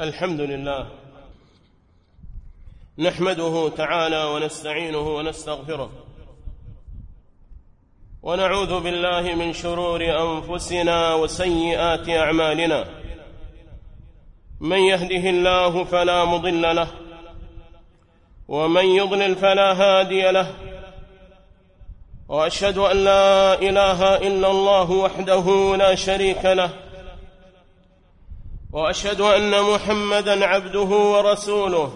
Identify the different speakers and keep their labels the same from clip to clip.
Speaker 1: الحمد لله. نحمده تعالى ونستعينه ونستغفره. ونعوذ بالله من شرور أنفسنا وسيئات أعمالنا. من يهده الله فلا مضل له. ومن يضلل فلا هادي له. وأشهد أن لا إله إلا الله وحده لا شريك له. وأشهد أن محمدا عبده ورسوله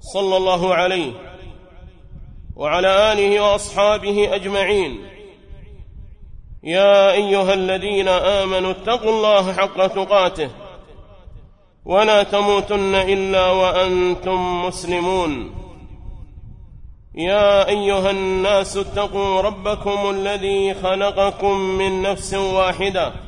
Speaker 1: صلى الله عليه وعلى آله وأصحابه أجمعين. يا أيها الذين آمنوا اتقوا الله حق تقاته ولا تموتن إلا وأنتم مسلمون. يا أيها الناس اتقوا ربكم الذي خلقكم من نفس واحدة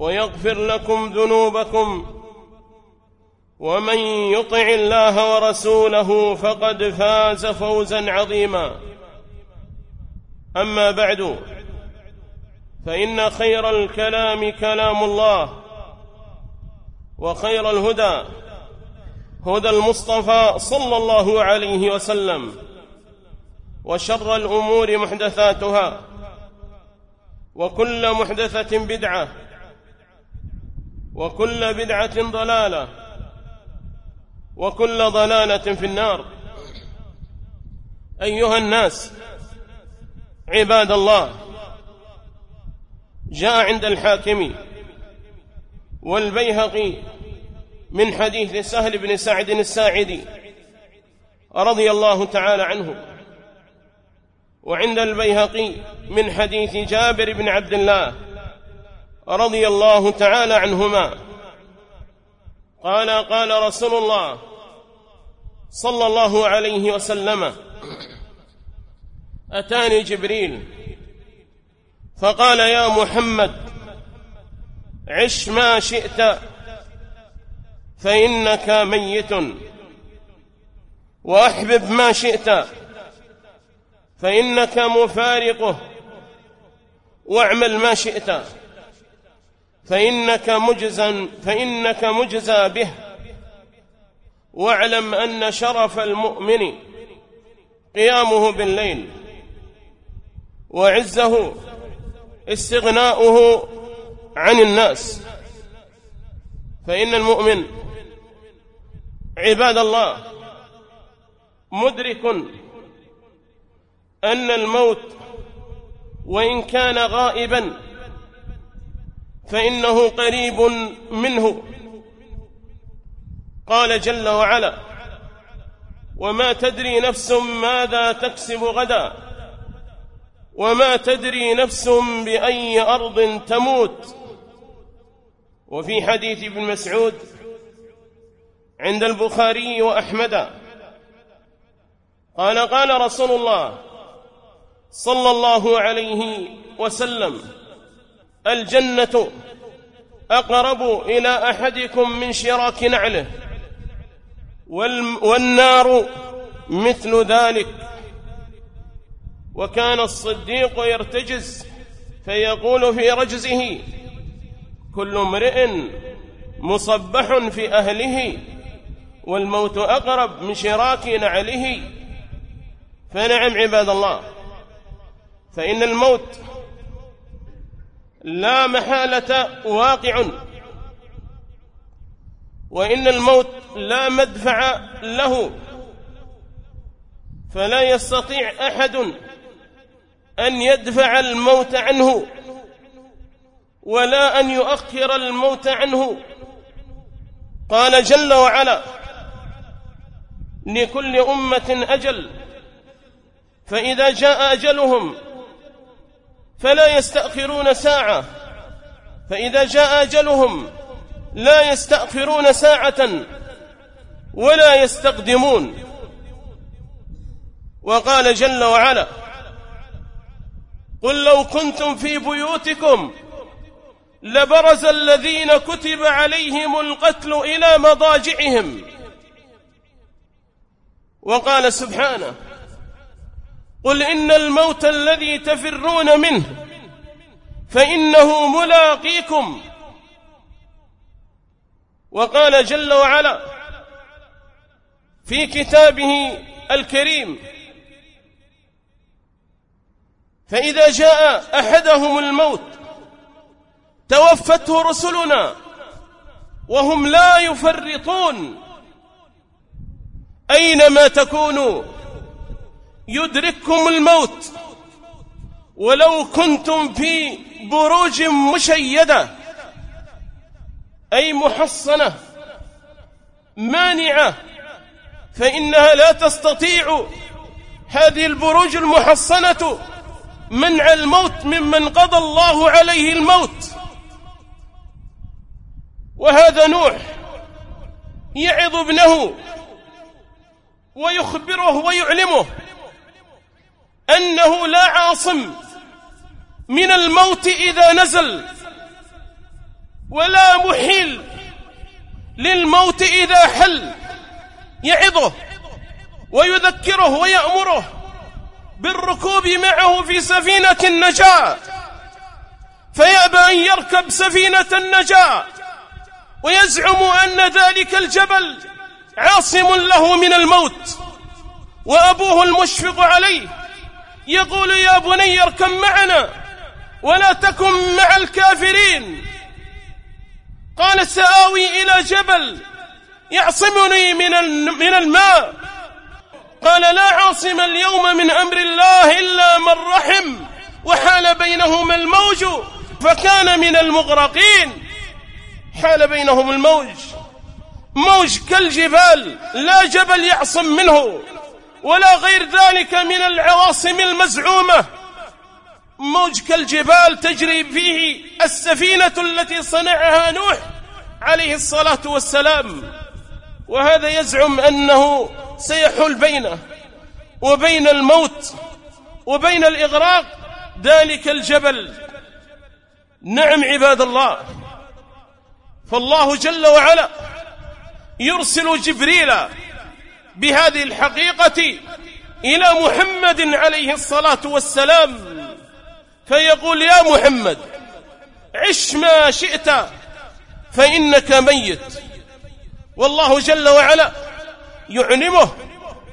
Speaker 1: ويغفر لكم ذنوبكم ومن يطع الله ورسوله فقد فاز فوزا عظيما. أما بعد فإن خير الكلام كلام الله وخير الهدى هدى المصطفى صلى الله عليه وسلم وشر الأمور محدثاتها وكل محدثة بدعة وكل بدعة ضلالة وكل ضلالة في النار. أيها الناس عباد الله جاء عند الحاكم والبيهقي من حديث سهل بن سعد الساعدي رضي الله تعالى عنه. وعند البيهقي من حديث جابر بن عبد الله رضي الله تعالى عنهما. قال قال رسول الله صلى الله عليه وسلم أتاني جبريل. فقال يا محمد عش ما شئت فإنك ميت وأحبب ما شئت فإنك مفارقه واعمل ما شئت. فإنك مجزا فإنك مجزى به. واعلم أن شرف المؤمن قيامه بالليل وعزه استغناؤه عن الناس. فإن المؤمن عباد الله مدرك أن الموت وإن كان غائبا فإنه قريب منه. قال جل وعلا وما تدري نفس ماذا تكسب غدا وما تدري نفس بأي أرض تموت. وفي حديث ابن مسعود عند البخاري وأحمد قال قال رسول الله صلى الله عليه وسلم الجنة أقرب إلى أحدكم من شراك نعله والنار مثل ذلك. وكان الصديق يرتجز فيقول في رجزه كل امرئ مصبح في أهله والموت أقرب من شراك نعله. فنعم عباد الله فإن الموت لا محالة واقع. وإن الموت لا مدفع له. فلا يستطيع أحد أن يدفع الموت عنه ولا أن يؤخر الموت عنه. قال جل وعلا لكل أمة أجل. فإذا جاء أجلهم فلا يستأخرون ساعة. فإذا جاء أجلهم لا يستأخرون ساعة ولا يستقدمون. وقال جل وعلا قل لو كنتم في بيوتكم لبرز الذين كتب عليهم القتل إلى مضاجعهم. وقال سبحانه قل إن الموت الذي تفرون منه فإنه ملاقيكم. وقال جل وعلا في كتابه الكريم فإذا جاء أحدهم الموت توفته رسلنا وهم لا يفرطون. أينما تكونوا يدرككم الموت. ولو كنتم في بروج مشيدة. أي محصنة. مانعة. فإنها لا تستطيع هذه البروج المحصنة. منع الموت ممن قضى الله عليه الموت. وهذا نوح يعظ ابنه. ويخبره ويعلمه. أنه لا عاصم من الموت إذا نزل ولا محيل للموت إذا حل. يعظه ويذكره ويأمره بالركوب معه في سفينة النجاة. فيأبى أن يركب سفينة النجاة. ويزعم أن ذلك الجبل عاصم له من الموت. وأبوه المشفق عليه. يقول يا بني اركب معنا ولا تكن مع الكافرين. قال سآوي إلى جبل يعصمني من من الماء. قال لا عاصم اليوم من أمر الله إلا من رحم وحال بينهما الموج فكان من المغرقين. حال بينهم الموج. موج كالجبال لا جبل يعصم منه. ولا غير ذلك من العواصم المزعومة. موج كالجبال تجري فيه السفينة التي صنعها نوح عليه الصلاة والسلام. وهذا يزعم أنه سيحول بينه وبين الموت وبين الإغراق ذلك الجبل. نعم عباد الله فالله جل وعلا يرسل جبريل بهذه الحقيقة إلى محمد عليه الصلاة والسلام فيقول يا محمد عش ما شئت فإنك ميت. والله جل وعلا يعلمه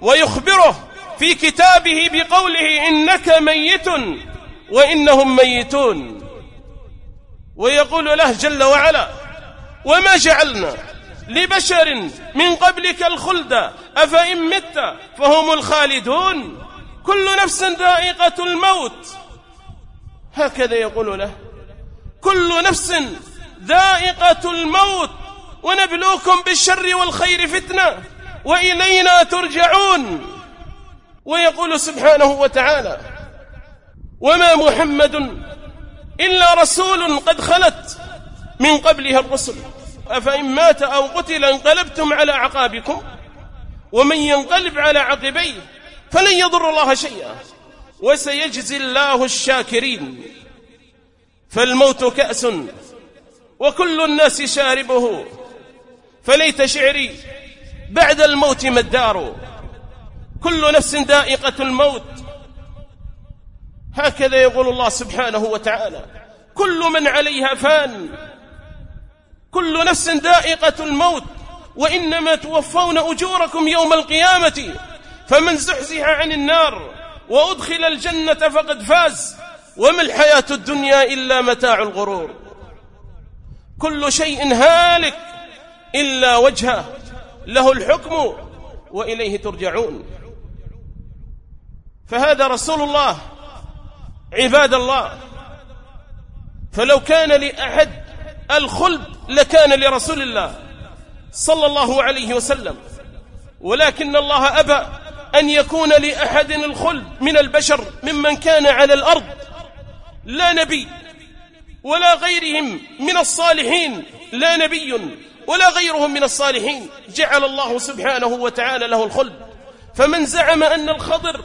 Speaker 1: ويخبره في كتابه بقوله إنك ميت وإنهم ميتون. ويقول له جل وعلا وما جعلنا لبشر من قبلك الخلد أفإن مت فهم الخالدون؟ كل نفس ذائقة الموت. هكذا يقول له كل نفس ذائقة الموت. ونبلوكم بالشر والخير فتنة وإلينا ترجعون. ويقول سبحانه وتعالى وما محمد إلا رسول قد خلت من قبلها الرسل. أفإن مات أو قتل انقلبتم على أعقابكم؟ ومن ينقلب على عقبيه فلن يضر الله شيئا. وسيجزي الله الشاكرين. فالموت كأس وكل الناس شاربه. فليت شعري بعد الموت ما الدار كل نفس دائقة الموت. هكذا يقول الله سبحانه وتعالى. كل من عليها فان. كل نفس دائقة الموت. وإنما توفون أجوركم يوم القيامة فمن زحزح عن النار وأدخل الجنة فقد فاز وما الحياة الدنيا إلا متاع الغرور. كل شيء هالك إلا وجهه له الحكم وإليه ترجعون. فهذا رسول الله عباد الله. فلو كان لأحد الخلد لكان لرسول الله. صلى الله عليه وسلم. ولكن الله أبى أن يكون لأحد الخلد من البشر ممن كان على الأرض لا نبي ولا غيرهم من الصالحين لا نبي ولا غيرهم من الصالحين. جعل الله سبحانه وتعالى له الخلد. فمن زعم أن الخضر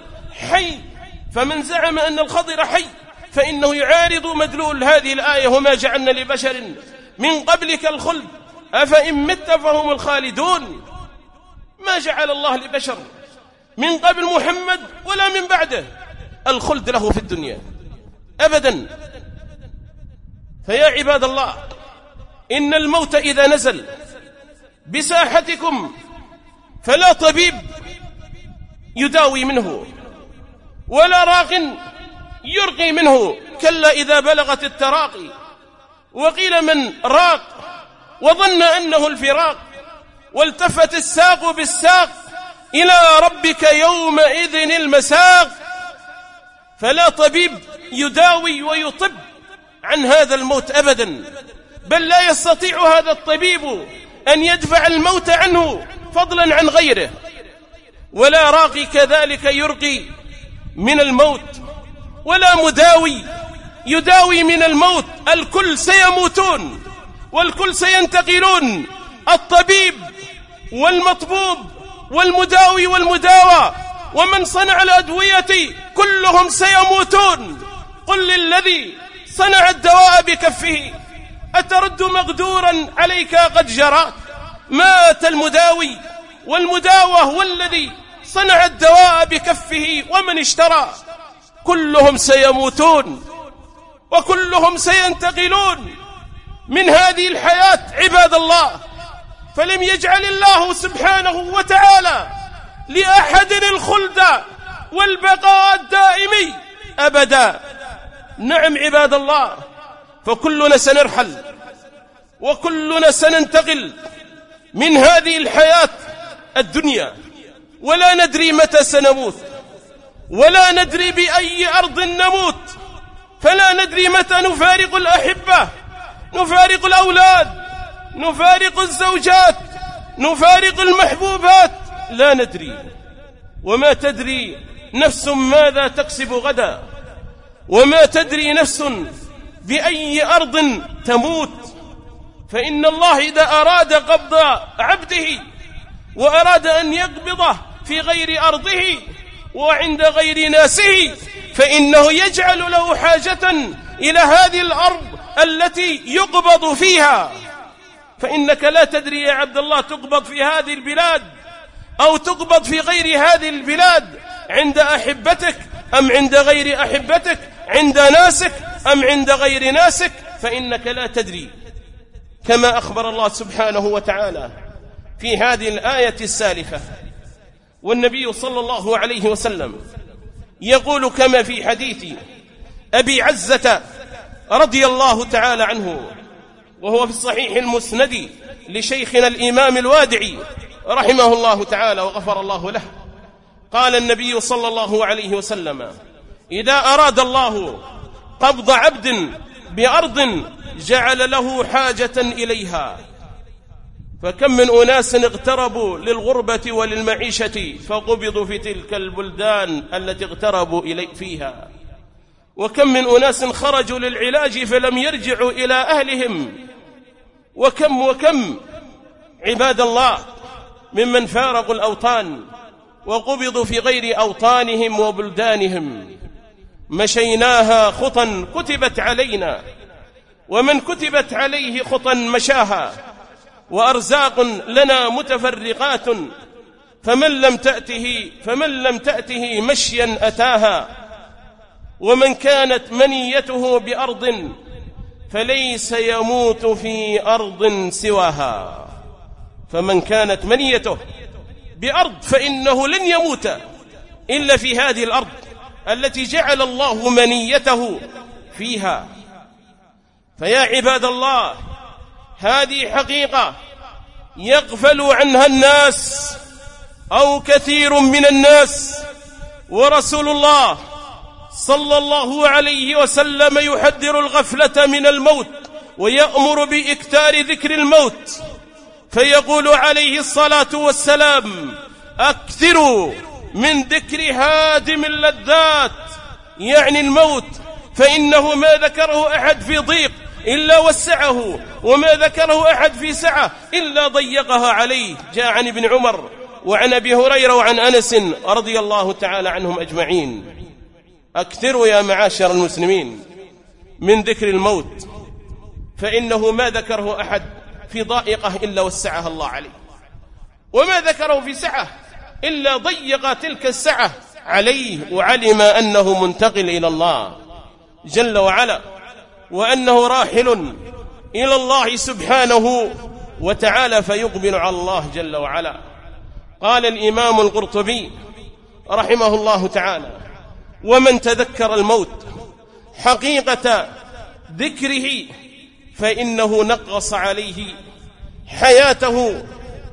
Speaker 1: حي فمن زعم أن الخضر حي فإنه يعارض مدلول هذه الآية. وما جعلنا لبشر من قبلك الخلد أفإن مت فهم الخالدون؟ ما جعل الله لبشر من قبل محمد ولا من بعده الخلد له في الدنيا. أبدا. فيا عباد الله إن الموت إذا نزل بساحتكم فلا طبيب يداوي منه ولا راق يرقي منه كلا إذا بلغت التراقي. وقيل من راق وظن أنه الفراق والتفت الساق بالساق إلى ربك يومئذ المساق. فلا طبيب يداوي ويطب عن هذا الموت أبدا بل لا يستطيع هذا الطبيب أن يدفع الموت عنه فضلا عن غيره. ولا راقي كذلك يرقي من الموت ولا مداوي يداوي من الموت الكل سيموتون. والكل سينتقلون. الطبيب والمطبوب والمداوي والمداوى ومن صنع الأدوية كلهم سيموتون. قل للذي صنع الدواء بكفه أترد مقدورا عليك قد جرى؟ مات المداوي والمداوى هو الذي صنع الدواء بكفه ومن اشترى. كلهم سيموتون. وكلهم سينتقلون. من هذه الحياة عباد الله فلم يجعل الله سبحانه وتعالى لأحد الخلد والبقاء الدائمي أبدا. نعم عباد الله فكلنا سنرحل وكلنا سننتقل من هذه الحياة الدنيا. ولا ندري متى سنموت ولا ندري بأي أرض نموت فلا ندري متى نفارق الأحبة. نفارق الأولاد نفارق الزوجات نفارق المحبوبات. لا ندري. وما تدري نفس ماذا تكسب غدا. وما تدري نفس بأي أرض تموت. فإن الله إذا أراد قبض عبده وأراد أن يقبضه في غير أرضه وعند غير ناسه فإنه يجعل له حاجة إلى هذه الأرض التي يقبض فيها. فإنك لا تدري يا عبد الله تقبض في هذه البلاد أو تقبض في غير هذه البلاد عند أحبتك أم عند غير أحبتك عند ناسك أم عند غير ناسك. فإنك لا تدري. كما أخبر الله سبحانه وتعالى في هذه الآية السالفة. والنبي صلى الله عليه وسلم يقول كما في حديث أبي عزة رضي الله تعالى عنه وهو في الصحيح المسند لشيخنا الإمام الوادعي رحمه الله تعالى وغفر الله له. قال النبي صلى الله عليه وسلم إذا أراد الله قبض عبد بأرض جعل له حاجة إليها. فكم من أناس اغتربوا للغربة وللمعيشة فقبضوا في تلك البلدان التي اغتربوا إلي فيها. وكم من أناس خرجوا للعلاج فلم يرجعوا إلى أهلهم. وكم وكم عباد الله ممن فارقوا الأوطان وقبضوا في غير أوطانهم وبلدانهم. مشيناها خطا كتبت علينا ومن كتبت عليه خطا مشاها. وأرزاق لنا متفرقات فمن لم تأته فمن لم تأته مشيا أتاها. ومن كانت منيته بأرض فليس يموت في أرض سواها. فمن كانت منيته بأرض فإنه لن يموت إلا في هذه الأرض التي جعل الله منيته فيها. فيا عباد الله هذه حقيقة يغفل عنها الناس أو كثير من الناس ورسول الله صلى الله عليه وسلم يحذر الغفلة من الموت ويأمر بإكتار ذكر الموت. فيقول عليه الصلاة والسلام أكثروا من ذكر هادم اللذات يعني الموت فإنه ما ذكره أحد في ضيق إلا وسعه وما ذكره أحد في سعة إلا ضيقها عليه. جاء عن ابن عمر وعن أبي هريرة وعن أنس رضي الله تعالى عنهم أجمعين. أكثروا يا معاشر المسلمين من ذكر الموت فإنه ما ذكره أحد في ضائقة إلا وسعها الله عليه. وما ذكره في سعة إلا ضيق تلك السعة عليه وعلم أنه منتقل إلى الله جل وعلا وأنه راحل إلى الله سبحانه وتعالى فيقبل على الله جل وعلا. قال الإمام القرطبي رحمه الله تعالى ومن تذكر الموت حقيقة ذكره فإنه نقص عليه حياته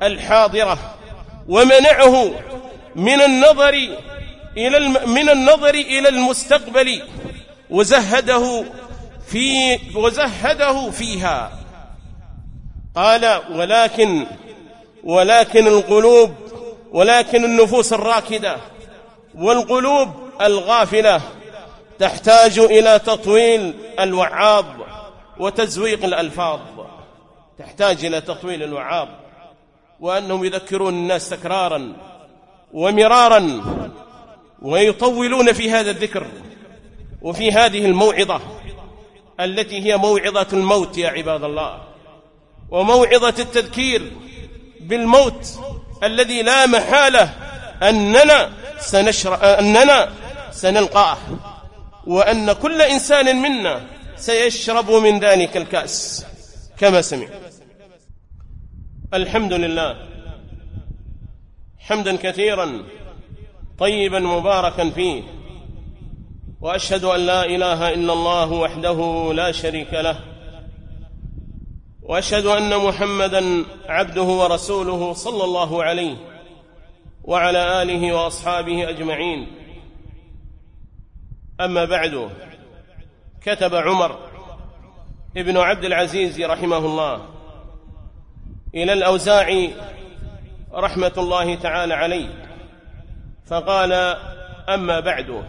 Speaker 1: الحاضرة ومنعه من النظر إلى من النظر إلى المستقبل وزهده في وزهده فيها. قال ولكن ولكن القلوب ولكن النفوس الراكدة والقلوب الغافلة تحتاج إلى تطويل الوعاظ وتزويق الألفاظ. تحتاج إلى تطويل الوعاظ وأنهم يذكرون الناس تكرارا ومرارا ويطولون في هذا الذكر وفي هذه الموعظة التي هي موعظة الموت يا عباد الله وموعظة التذكير بالموت الذي لا محالة أننا سنشر أننا سنلقاه. وأن كل إنسان منا سيشرب من ذلك الكأس كما سمع. الحمد لله. حمدا كثيرا طيبا مباركا فيه. وأشهد أن لا إله إلا الله وحده لا شريك له. وأشهد أن محمدا عبده ورسوله صلى الله عليه وعلى آله وأصحابه أجمعين. أما بعد كتب عمر ابن عبد العزيز رحمه الله إلى الاوزاعي رحمة الله تعالى عليه فقال أما بعد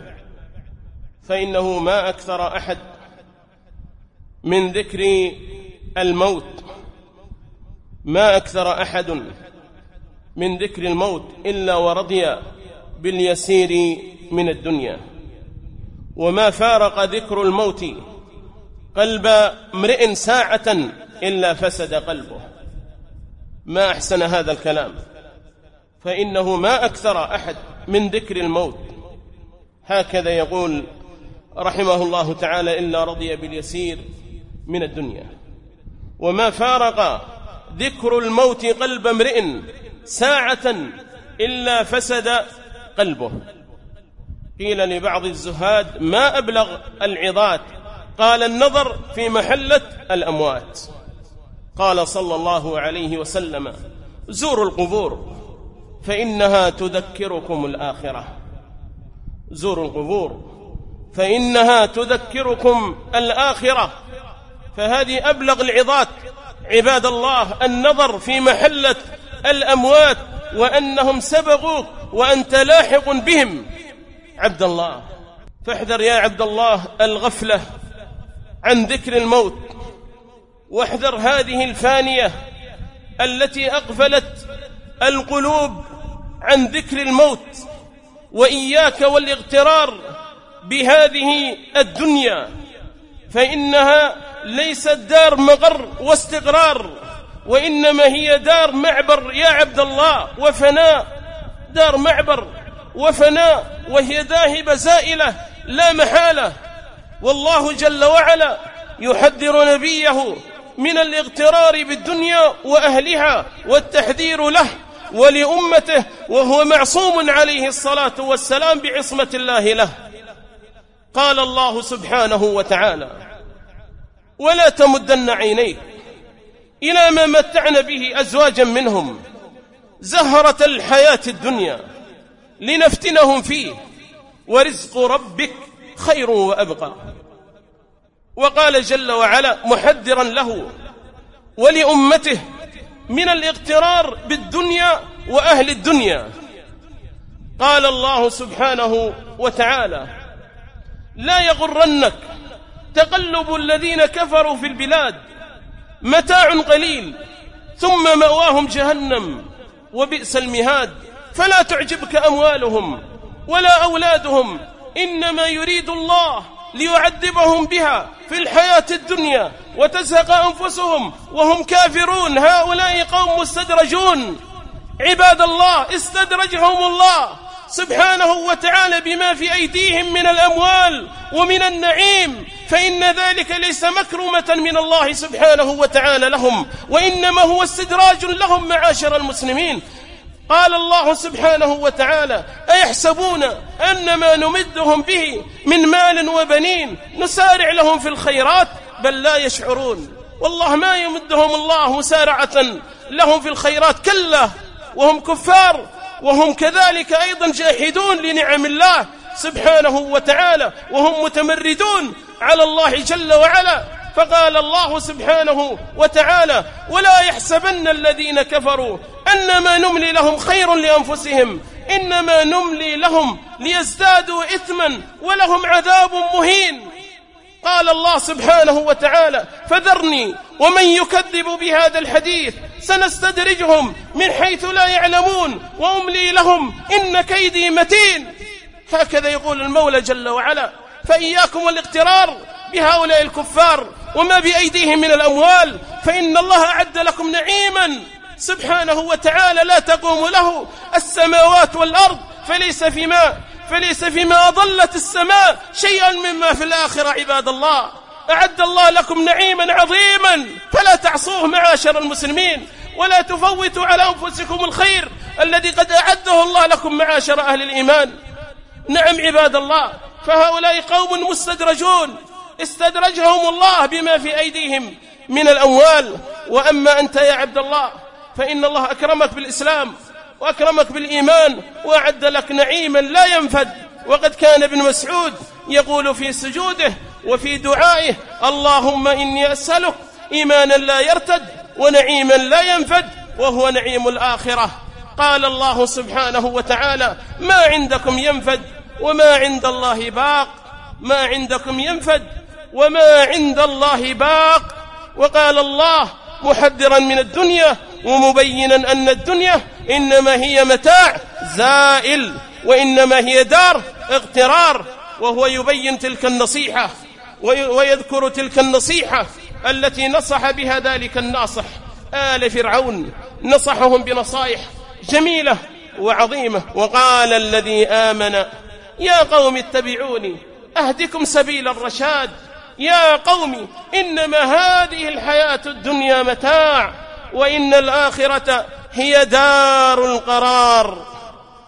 Speaker 1: فإنه ما أكثر أحد من ذكر الموت ما أكثر أحد من ذكر الموت إلا ورضي باليسير من الدنيا. وما فارق ذكر الموت قلب امرئ ساعة إلا فسد قلبه. ما أحسن هذا الكلام؟ فإنه ما أكثر أحد من ذكر الموت. هكذا يقول رحمه الله تعالى إلا رضي باليسير من الدنيا. وما فارق ذكر الموت قلب امرئ ساعة إلا فسد قلبه. قيل لبعض الزهاد ما أبلغ العظات؟ قال النظر في محلة الأموات. قال صلى الله عليه وسلم زوروا القبور فإنها تذكركم الآخرة. زوروا القبور فإنها تذكركم الآخرة. فهذه أبلغ العظات. عباد الله النظر في محلة الأموات وأنهم سبقوك وأنت لاحق بهم. عبد الله فاحذر يا عبد الله الغفلة عن ذكر الموت. واحذر هذه الفانية التي اغفلت القلوب عن ذكر الموت. وإياك والاغترار بهذه الدنيا. فإنها ليست دار مغر واستقرار. وإنما هي دار معبر يا عبد الله وفناء. دار معبر وفناء. وهي ذاهبة زائلة لا محالة. والله جل وعلا يحذر نبيه من الاغترار بالدنيا وأهلها والتحذير له ولأمته وهو معصوم عليه الصلاة والسلام بعصمة الله له. قال الله سبحانه وتعالى ولا تمدن عينيك إلى ما متعنا به أزواجا منهم. زهرة الحياة الدنيا. لنفتنهم فيه. ورزق ربك خير وأبقى. وقال جل وعلا محذرا له. ولأمته من الاغترار بالدنيا وأهل الدنيا. قال الله سبحانه وتعالى لا يغرنك تقلب الذين كفروا في البلاد متاع قليل ثم مأواهم جهنم وبئس المهاد. فلا تعجبك أموالهم ولا أولادهم إنما يريد الله ليعذبهم بها في الحياة الدنيا وتزهق أنفسهم وهم كافرون. هؤلاء قوم مستدرجون. عباد الله استدرجهم الله. سبحانه وتعالى بما في أيديهم من الأموال ومن النعيم فإن ذلك ليس مكرمة من الله سبحانه وتعالى لهم وإنما هو استدراج لهم معاشر المسلمين. قال الله سبحانه وتعالى أيحسبون أن ما نمدهم به من مال وبنين نسارع لهم في الخيرات؟ بل لا يشعرون. والله ما يمدهم الله مسارعة لهم في الخيرات كلا وهم كفار وهم كذلك أيضا جاحدون لنعم الله سبحانه وتعالى وهم متمردون على الله جل وعلا. فقال الله سبحانه وتعالى ولا يحسبن الذين كفروا أنما نملي لهم خير لأنفسهم إنما نملي لهم ليزدادوا إثما ولهم عذاب مهين. قال الله سبحانه وتعالى فذرني ومن يكذب بهذا الحديث سنستدرجهم من حيث لا يعلمون وأملي لهم إن كيدي متين. هكذا يقول المولى جل وعلا فإياكم والاغترار بهؤلاء الكفار وما بأيديهم من الأموال فإن الله أعد لكم نعيما سبحانه وتعالى لا تقوم له السماوات والأرض فليس فيما فليس فيما أضلت السماء شيئا مما في الآخرة عباد الله. أعد الله لكم نعيما عظيما. فلا تعصوه معاشر المسلمين ولا تفوتوا على أنفسكم الخير الذي قد أعده الله لكم معاشر أهل الإيمان. نعم عباد الله فهؤلاء قوم مستدرجون. استدرجهم الله بما في أيديهم من الأموال. وأما أنت يا عبد الله فإن الله أكرمك بالإسلام. وأكرمك بالإيمان وأعد لك نعيما لا ينفد. وقد كان ابن مسعود يقول في سجوده وفي دعائه اللهم إني أسألك إيمانا لا يرتد ونعيما لا ينفد وهو نعيم الآخرة. قال الله سبحانه وتعالى ما عندكم ينفد وما عند الله باق ما عندكم ينفد وما عند الله باق. وقال الله محذرا من الدنيا ومبينا أن الدنيا إنما هي متاع زائل وإنما هي دار اغترار وهو يبين تلك النصيحة ويذكر تلك النصيحة التي نصح بها ذلك الناصح. آل فرعون نصحهم بنصائح جميلة وعظيمة. وقال الذي آمن يا قوم اتبعوني أهدكم سبيل الرشاد. يا قوم إنما هذه الحياة الدنيا متاع. وإن الآخرة هي دار القرار.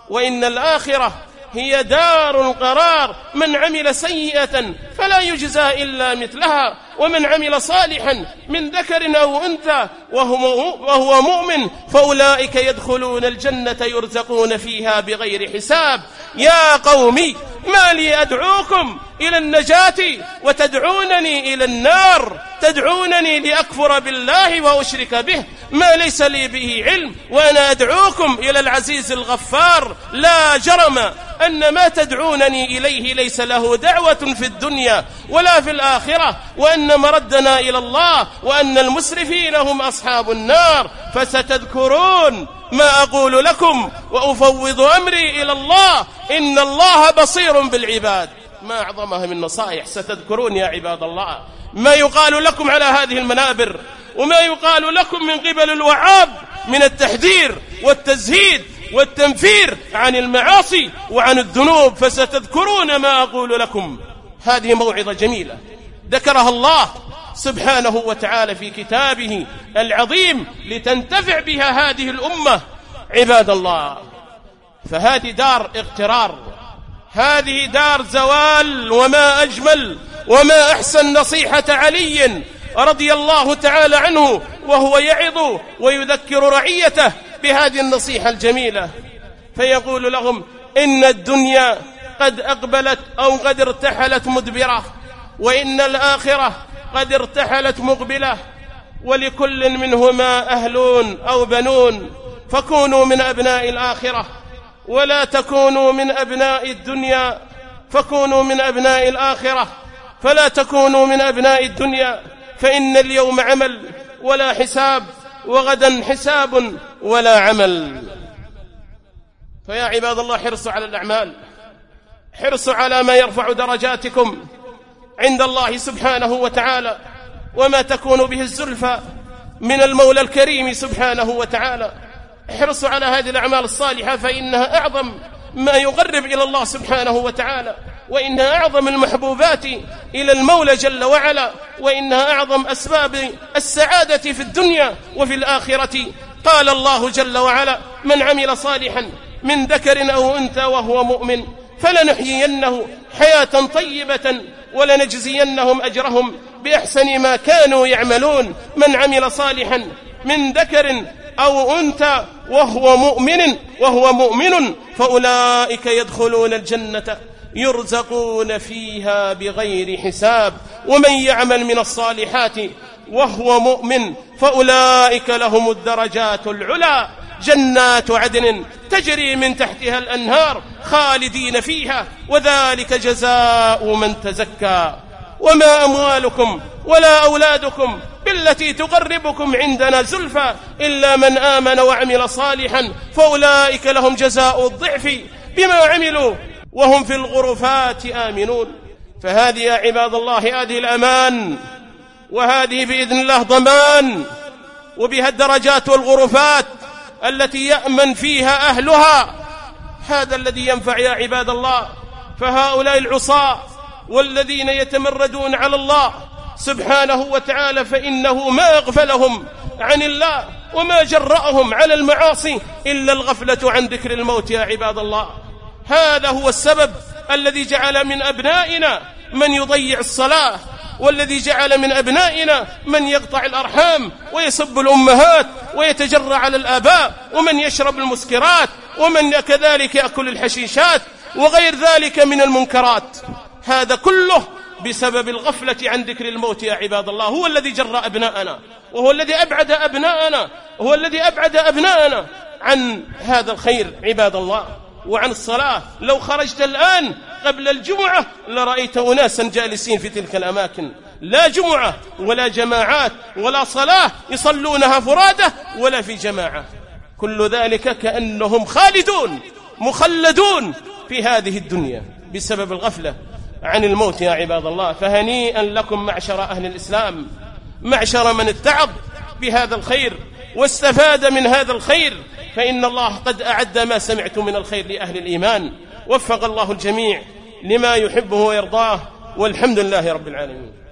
Speaker 1: وإن الآخرة هي دار القرار. من عمل سيئة فلا يجزى إلا مثلها. ومن عمل صالحا من ذكر أو أنثى وهو, وهو مؤمن فأولئك يدخلون الجنة يرزقون فيها بغير حساب. يا قومي ما لي أدعوكم إلى النجاة وتدعونني إلى النار. تدعونني لأكفر بالله وأشرك به. ما ليس لي به علم. وأنا أدعوكم إلى العزيز الغفار. لا جرم. أن ما تدعونني إليه ليس له دعوة في الدنيا ولا في الآخرة وأن مردنا إلى الله وأن المسرفين هم أصحاب النار. فستذكرون ما أقول لكم وأفوض أمري إلى الله. إن الله بصير بالعباد. ما أعظمها من نصائح ستذكرون يا عباد الله. ما يقال لكم على هذه المنابر وما يقال لكم من قبل الوعاب من التحذير والتزهيد. والتنفير عن المعاصي وعن الذنوب فستذكرون ما أقول لكم. هذه موعظة جميلة. ذكرها الله سبحانه وتعالى في كتابه العظيم لتنتفع بها هذه الأمة. عباد الله فهذه دار اغترار هذه دار زوال وما أجمل وما أحسن نصيحة علي رضي الله تعالى عنه وهو يعظ ويذكر رعيته. بهذه النصيحة الجميلة فيقول لهم إن الدنيا قد أقبلت أو قد ارتحلت مدبرة وإن الآخرة قد ارتحلت مقبلة ولكل منهما أهلون أو بنون فكونوا من أبناء الآخرة ولا تكونوا من أبناء الدنيا فكونوا من أبناء الآخرة فلا تكونوا من أبناء الدنيا فإن اليوم عمل ولا حساب وغدا حساب ولا عمل. فيا عباد الله حرصوا على الأعمال. حرصوا على ما يرفع درجاتكم عند الله سبحانه وتعالى. وما تكون به الزلفى من المولى الكريم سبحانه وتعالى. احرصوا على هذه الأعمال الصالحة فإنها أعظم ما يقرب إلى الله سبحانه وتعالى. وإنها أعظم المحبوبات إلى المولى جل وعلا وإنها أعظم أسباب السعادة في الدنيا وفي الآخرة. قال الله جل وعلا من عمل صالحا من ذكر أو أنثى وهو مؤمن فلنحيينه حياة طيبة ولنجزينهم أجرهم بأحسن ما كانوا يعملون. من عمل صالحا من ذكر أو أنثى وهو مؤمن وهو مؤمن فأولئك يدخلون الجنة. يرزقون فيها بغير حساب ومن يعمل من الصالحات وهو مؤمن فأولئك لهم الدرجات العلى جنات عدن تجري من تحتها الأنهار خالدين فيها وذلك جزاء من تزكى. وما أموالكم ولا أولادكم بالتي تقربكم عندنا زلفى إلا من آمن وعمل صالحا فأولئك لهم جزاء الضعف بما عملوا وهم في الغرفات آمنون. فهذه يا عباد الله هذه الأمان. وهذه بإذن الله ضمان. وبها الدرجات والغرفات التي يأمن فيها أهلها. هذا الذي ينفع يا عباد الله. فهؤلاء العصاة والذين يتمردون على الله سبحانه وتعالى فإنه ما أغفلهم عن الله وما جرأهم على المعاصي إلا الغفلة عن ذكر الموت يا عباد الله. هذا هو السبب الذي جعل من أبنائنا من يضيع الصلاة والذي جعل من أبنائنا من يقطع الأرحام ويسب الأمهات ويتجرى على الآباء ومن يشرب المسكرات ومن كذلك يأكل الحشيشات وغير ذلك من المنكرات. هذا كله بسبب الغفلة عن ذكر الموت يا عباد الله. هو الذي جرى أبناءنا وهو الذي أبعد أبناءنا وهو الذي أبعد أبناءنا عن هذا الخير عباد الله. وعن الصلاة. لو خرجت الآن قبل الجمعة لرأيت أناسا جالسين في تلك الأماكن. لا جمعة ولا جماعات ولا صلاة يصلونها فرادة ولا في جماعة. كل ذلك كأنهم خالدون مخلدون في هذه الدنيا بسبب الغفلة عن الموت يا عباد الله. فهنيئا لكم معشر أهل الإسلام معشر من اتعظ بهذا الخير. واستفاد من هذا الخير فإن الله قد أعد ما سمعت من الخير لأهل الإيمان. وفق الله الجميع لما يحبه ويرضاه والحمد لله رب العالمين.